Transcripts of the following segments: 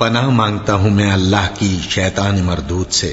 पनाह मांगता हूं मैं अल्लाह की शैतान मरदूत से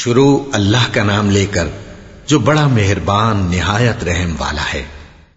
शुरू अल्लाह का नाम लेकर जो बड़ा मेहरबान निहायत रहम वाला है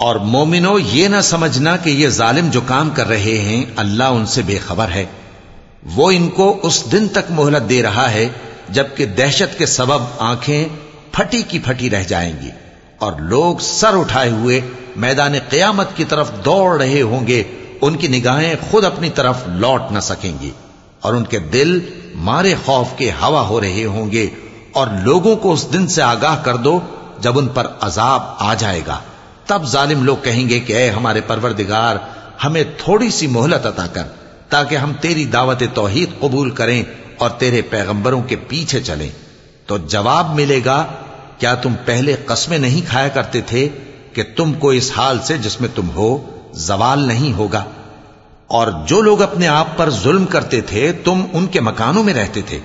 और मोमिनो ये ना समझना कि ये जालिम जो काम कर रहे हैं अल्लाह उनसे बेखबर है वो इनको उस दिन तक मोहलत दे रहा है जबकि दहशत के सबब आँखें फटी की फटी रह जाएँगी और लोग सर उठाए हुए मैदान कयामत की तरफ़ दौड़ रहे होंगे, उनकी निगाहें खुद अपनी तरफ़ लौट न सकेंगी और उनके दिल मारे खौफ के हवा हो रहे होंगे और लोगों को उस दिन से आगाह कर दो जब उन पर अजाब आ जाएगा। तब जालिम लोग कहेंगे कि, ऐ हमारे परवरदिगार, हमें थोड़ी सी मोहलत अता कर ताकि हम तेरी दावत तौहीद कबूल करें और तेरे पैगंबरों के पीछे चले। तो जवाब मिलेगा, क्या तुम पहले कस्में नहीं खाया करते थे कि तुमको इस हाल से जिसमें तुम हो, जवाल नहीं होगा? और जो लोग अपने आप पर जुल्म करते थे, तुम उनके मकानों में रहते थे।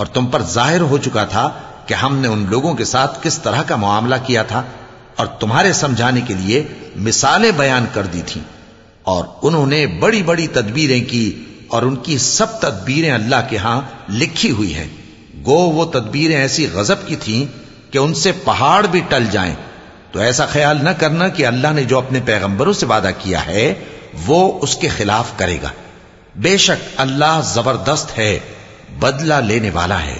और तुम पर ज़ाहिर हो चुका था कि हमने उन लोगों के साथ किस तरह का मामला किया था, और तुम्हारे समझाने के लिए मिसालें बयान कर दी थी। और उन्होंने बड़ी बड़ी तदबीरें की और उनकी सब तदबीरें अल्लाह के यहां लिखी हुई हैं गो वो तदबीरें ऐसी गजब की थीं कि उनसे पहाड़ भी टल जाएं तो ऐसा ख्याल न करना कि अल्लाह ने जो अपने पैगंबरों से वादा किया है वो उसके खिलाफ करेगा बेशक अल्लाह जबरदस्त है बदला लेने वाला है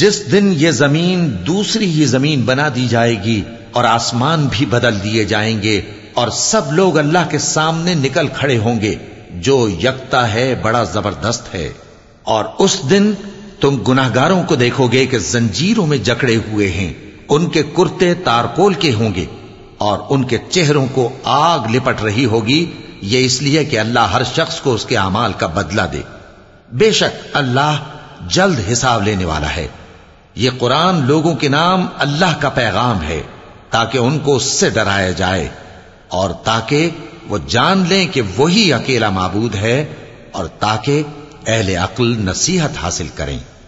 जिस दिन ये जमीन दूसरी ही जमीन बना दी जाएगी और आसमान भी बदल दिए जाएँगे और सब लोग अल्लाह के सामने निकल खड़े होंगे। जो यकता है, बड़ा ज़बरदस्त है। और उस दिन तुम गुनाहगारों को देखोगे कि जंजीरों में जकड़े हुए हैं। उनके कुर्ते तारकोल के होंगे और उनके चेहरों को आग लिपट रही होगी। ये इसलिए कि अल्लाह हर शख्स को उसके अमाल का बदला दे। बेशक अल्लाह जल्द हिसाब लेने वाला है। ये कुरान लोगों के नाम अल्लाह का पैगाम है। ताकि उनको उससे डराया जाए और ताकि वो जान लें कि वही अकेला माबूद है और ताकि अहले अक्ल नसीहत हासिल करें।